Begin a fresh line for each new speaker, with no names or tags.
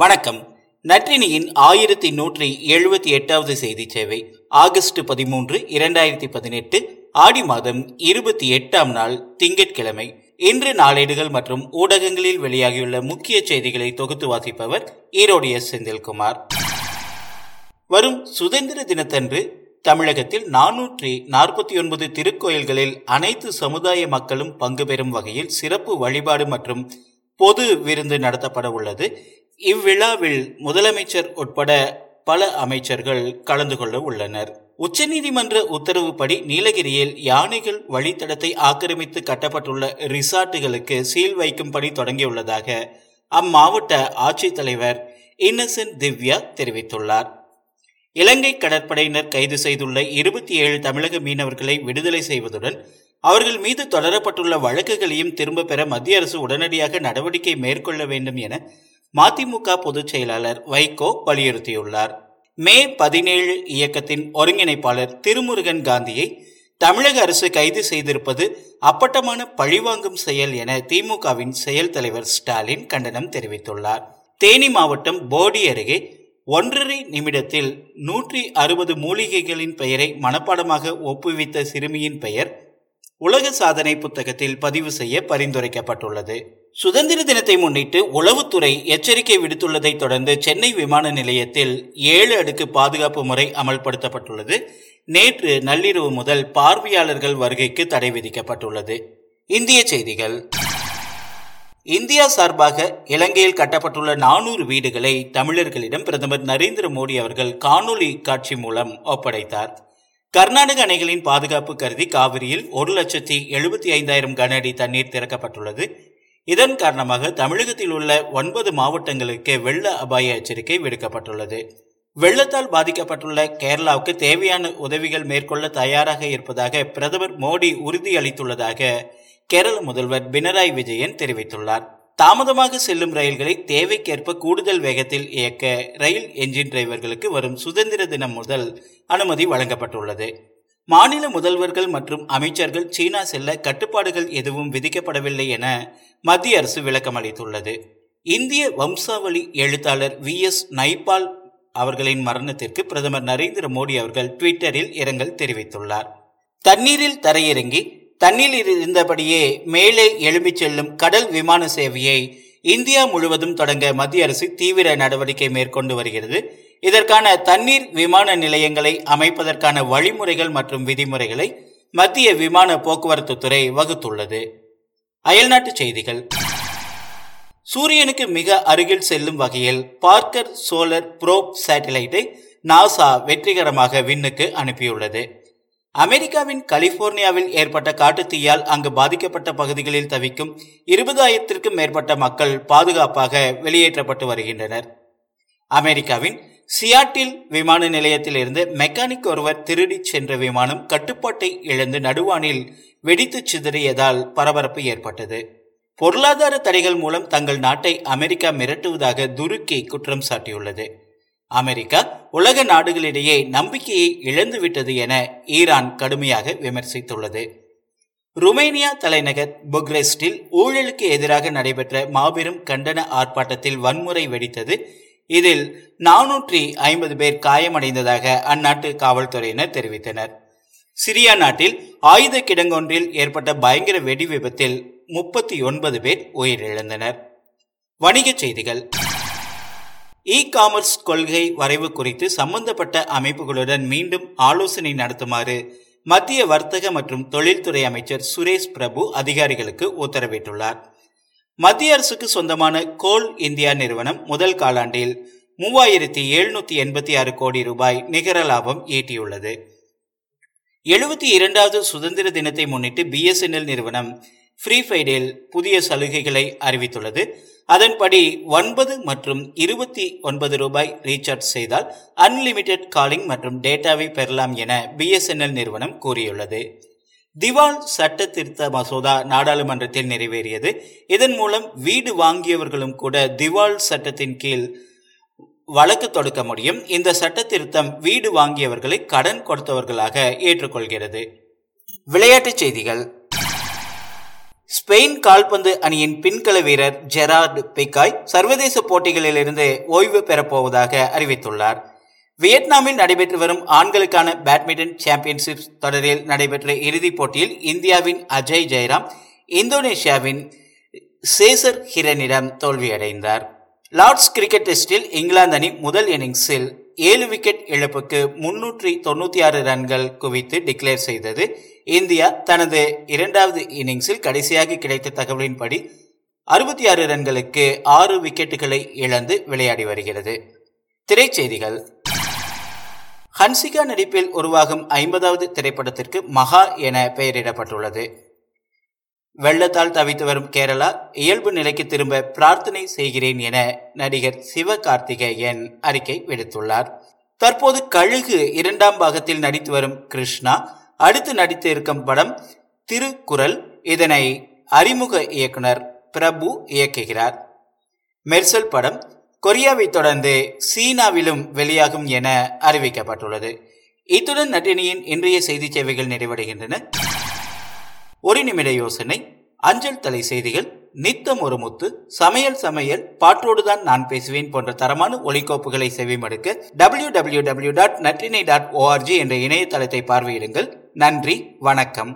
வணக்கம் நற்றினியின் ஆயிரத்தி நூற்றி எழுபத்தி எட்டாவது செய்தி சேவை ஆகஸ்ட் பதிமூன்று இரண்டாயிரத்தி பதினெட்டு ஆடி மாதம் இருபத்தி எட்டாம் நாள் திங்கட்கிழமை இன்று நாளேடுகள் மற்றும் ஊடகங்களில் வெளியாகியுள்ள முக்கிய செய்திகளை தொகுத்து வாசிப்பவர் ஈரோடு எஸ் செந்தில்குமார் வரும் சுதந்திர தினத்தன்று தமிழகத்தில் நானூற்றி நாற்பத்தி ஒன்பது திருக்கோயில்களில் அனைத்து சமுதாய மக்களும் பங்கு பெறும் வகையில் சிறப்பு வழிபாடு மற்றும் பொது விருந்து நடத்தப்பட உள்ளது இவ்விழாவில் முதலமைச்சர் உட்பட பல அமைச்சர்கள் கலந்து கொள்ள உள்ளனர் உச்சநீதிமன்ற உத்தரவுப்படி நீலகிரியில் யானைகள் வழித்தடத்தை ஆக்கிரமித்து கட்டப்பட்டுள்ள ரிசார்ட்டுகளுக்கு சீல் வைக்கும் பணி தொடங்கியுள்ளதாக அம்மாவட்ட ஆட்சித்தலைவர் இன்னசென்ட் திவ்யா தெரிவித்துள்ளார் இலங்கை கடற்படையினர் கைது செய்துள்ள இருபத்தி ஏழு தமிழக மீனவர்களை விடுதலை செய்வதுடன் அவர்கள் மீது தொடரப்பட்டுள்ள வழக்குகளையும் திரும்ப பெற மத்திய அரசு உடனடியாக நடவடிக்கை மேற்கொள்ள வேண்டும் என மதிமுக பொதுச் செயலாளர் வைகோ வலியுறுத்தியுள்ளார் மே பதினேழு இயக்கத்தின் ஒருங்கிணைப்பாளர் திருமுருகன் காந்தியை தமிழக அரசு கைது செய்திருப்பது அப்பட்டமான பழிவாங்கும் செயல் என திமுகவின் செயல் தலைவர் ஸ்டாலின் கண்டனம் தெரிவித்துள்ளார் தேனி மாவட்டம் போடி அருகே ஒன்றரை நிமிடத்தில் நூற்றி அறுபது மூலிகைகளின் பெயரை மனப்பாடமாக ஒப்புவித்த சிறுமியின் பெயர் உலக சாதனை புத்தகத்தில் பதிவு செய்ய பரிந்துரைக்கப்பட்டுள்ளது சுதந்திர தினத்தை முன்னிட்டு உளவுத்துறை எச்சரிக்கை விடுத்துள்ளதை தொடர்ந்து சென்னை விமான நிலையத்தில் ஏழு அடுக்கு பாதுகாப்பு முறை அமல்படுத்தப்பட்டுள்ளது நேற்று நள்ளிரவு முதல் பார்வையாளர்கள் வருகைக்கு தடை விதிக்கப்பட்டுள்ளது இந்திய செய்திகள் இந்தியா சார்பாக இலங்கையில் கட்டப்பட்டுள்ள நானூறு வீடுகளை தமிழர்களிடம் பிரதமர் நரேந்திர மோடி அவர்கள் காணொலி காட்சி மூலம் ஒப்படைத்தார் கர்நாடக அணைகளின் பாதுகாப்பு கருதி காவிரியில் ஒரு லட்சத்தி எழுபத்தி ஐந்தாயிரம் கன அடி தண்ணீர் திறக்கப்பட்டுள்ளது இதன் காரணமாக தமிழகத்தில் உள்ள ஒன்பது மாவட்டங்களுக்கு வெள்ள அபாய எச்சரிக்கை விடுக்கப்பட்டுள்ளது வெள்ளத்தால் பாதிக்கப்பட்டுள்ள கேரளாவுக்கு தேவையான உதவிகள் மேற்கொள்ள தயாராக இருப்பதாக பிரதமர் மோடி உறுதியளித்துள்ளதாக கேரள முதல்வர் பினராயி விஜயன் தெரிவித்துள்ளார் தாமதமாக செல்லும் ரயில்களை தேவைக்கேற்ப கூடுதல் வேகத்தில் இயக்க ரயில் என்ஜின் டிரைவர்களுக்கு வரும் சுதந்திர தினம் முதல் அனுமதி வழங்கப்பட்டுள்ளது மாநில முதல்வர்கள் மற்றும் அமைச்சர்கள் சீனா செல்ல கட்டுப்பாடுகள் எதுவும் விதிக்கப்படவில்லை என மத்திய அரசு விளக்கம் அளித்துள்ளது இந்திய வம்சாவளி எழுத்தாளர் வி எஸ் நைபால் அவர்களின் மரணத்திற்கு பிரதமர் நரேந்திர மோடி அவர்கள் ட்விட்டரில் இரங்கல் தெரிவித்துள்ளார் தண்ணீரில் தரையிறங்கி தண்ணீரில் இருந்தபடியே மேலே எழும்பிச் செல்லும் கடல் விமான சேவையை இந்தியா முழுவதும் தொடங்க மத்திய அரசு தீவிர நடவடிக்கை மேற்கொண்டு வருகிறது இதற்கான தண்ணீர் விமான நிலையங்களை அமைப்பதற்கான வழிமுறைகள் மற்றும் விதிமுறைகளை மத்திய விமான போக்குவரத்து துறை வகுத்துள்ளது அயல்நாட்டு செய்திகள் சூரியனுக்கு மிக அருகில் செல்லும் வகையில் பார்க்கர் சோலர் புரோப் சேட்டலைட்டை நாசா வெற்றிகரமாக விண்ணுக்கு அனுப்பியுள்ளது அமெரிக்காவின் கலிபோர்னியாவில் ஏற்பட்ட காட்டுத்தீயால் அங்கு பாதிக்கப்பட்ட பகுதிகளில் தவிக்கும் இருபதாயிரத்திற்கும் மேற்பட்ட மக்கள் பாதுகாப்பாக வெளியேற்றப்பட்டு வருகின்றனர் அமெரிக்காவின் சியாட்டில் விமான நிலையத்தில் இருந்து மெக்கானிக் ஒருவர் திருடி சென்ற விமானம் கட்டுப்பாட்டை இழந்து நடுவானில் வெடித்து சிதறியதால் பரபரப்பு ஏற்பட்டது பொருளாதார தடைகள் மூலம் தங்கள் நாட்டை அமெரிக்கா மிரட்டுவதாக துருக்கி குற்றம் சாட்டியுள்ளது அமெரிக்கா உலக நாடுகளிடையே நம்பிக்கையை இழந்துவிட்டது என ஈரான் கடுமையாக விமர்சித்துள்ளது ருமேனியா தலைநகர் புக்ரெஸ்டில் ஊழலுக்கு எதிராக நடைபெற்ற மாபெரும் கண்டன ஆர்ப்பாட்டத்தில் வன்முறை வெடித்தது இதில் நானூற்றி ஐம்பது பேர் காயமடைந்ததாக அந்நாட்டு காவல்துறையினர் தெரிவித்தனர் சிரியா நாட்டில் ஆயுத கிடங்கொன்றில் ஏற்பட்ட பயங்கர வெடி விபத்தில் முப்பத்தி ஒன்பது பேர் உயிரிழந்தனர் வணிகச் செய்திகள் இ காமர்ஸ் கொள்கை வரைவு குறித்து சம்பந்தப்பட்ட அமைப்புகளுடன் மீண்டும் ஆலோசனை நடத்துமாறு மத்திய வர்த்தக மற்றும் தொழில்துறை அமைச்சர் சுரேஷ் பிரபு அதிகாரிகளுக்கு உத்தரவிட்டுள்ளார் மத்திய அரசுக்கு சொந்தமான கோல் இந்தியா நிறுவனம் முதல் காலாண்டில் மூவாயிரத்தி எழுநூத்தி எண்பத்தி ஆறு கோடி ரூபாய் நிகர லாபம் ஈட்டியுள்ளது எழுபத்தி இரண்டாவது சுதந்திர தினத்தை முன்னிட்டு பிஎஸ்என்எல் நிறுவனம் ஃப்ரீ ஃபைடில் புதிய சலுகைகளை அறிவித்துள்ளது அதன்படி ஒன்பது மற்றும் இருபத்தி ஒன்பது ரூபாய் ரீசார்ஜ் செய்தால் அன்லிமிடெட் காலிங் மற்றும் டேட்டாவை பெறலாம் என பிஎஸ்என்எல் நிறுவனம் கூறியுள்ளது திவால் சட்ட திருத்த மசோதா நாடாளுமன்றத்தில் நிறைவேறியது இதன் மூலம் வீடு வாங்கியவர்களும் கூட திவால் சட்டத்தின் கீழ் வழக்கு தொடுக்க முடியும் இந்த சட்ட திருத்தம் வீடு வாங்கியவர்களை கடன் கொடுத்தவர்களாக ஏற்றுக்கொள்கிறது விளையாட்டுச் செய்திகள் ஸ்பெயின் கால்பந்து அணியின் பின்கல வீரர் ஜெரார்டு பிகாய் சர்வதேச போட்டிகளிலிருந்து ஓய்வு பெறப்போவதாக அறிவித்துள்ளார் வியட்நாமில் நடைபெற்று வரும் ஆண்களுக்கான பேட்மிண்டன் சாம்பியன்ஷிப் தொடரில் நடைபெற்ற இறுதிப் போட்டியில் இந்தியாவின் அஜய் ஜெயராம் இந்தோனேஷியாவின் சேசர் ஹிரனிடம் தோல்வியடைந்தார் லார்ட்ஸ் கிரிக்கெட் டெஸ்டில் இங்கிலாந்து அணி முதல் இன்னிங்ஸில் ஏழு விக்கெட் இழப்புக்கு முன்னூற்றி தொண்ணூற்றி ஆறு ரன்கள் குவித்து டிக்ளேர் செய்தது இந்தியா தனது இரண்டாவது இன்னிங்ஸில் கடைசியாக கிடைத்த தகவலின்படி அறுபத்தி ஆறு ரன்களுக்கு ஆறு விக்கெட்டுகளை இழந்து விளையாடி வருகிறது திரைச்செய்திகள் ஹன்சிகா நடிப்பில் உருவாகும் ஐம்பதாவது திரைப்படத்திற்கு மகா என பெயரிடப்பட்டுள்ளது வெள்ளத்தால் தவித்து வரும் கேரளா இயல்பு நிலைக்கு திரும்ப பிரார்த்தனை செய்கிறேன் என நடிகர் சிவகார்த்திகேயன் அறிக்கை விடுத்துள்ளார் தற்போது கழுகு இரண்டாம் பாகத்தில் நடித்து வரும் கிருஷ்ணா அடுத்து நடித்து இருக்கும் படம் திருக்குறள் இதனை அறிமுக இயக்குனர் பிரபு இயக்குகிறார் மெர்சல் படம் கொரியாவை தொடர்ந்து சீனாவிலும் வெளியாகும் என அறிவிக்கப்பட்டுள்ளது இத்துடன் நட்டினியின் இன்றைய செய்தி சேவைகள் நிறைவடைகின்றன ஒரு நிமிட யோசனை அஞ்சல் தலை செய்திகள் நித்தம் ஒரு முத்து சமையல் சமையல் பாற்றோடுதான் நான் பேசுவேன் போன்ற தரமான ஒலிக்கோப்புகளை செவிமடுக்க W W W dot Natrinai dot ORG என்ற இணையதளத்தை பார்வையிடுங்கள் நன்றி வணக்கம்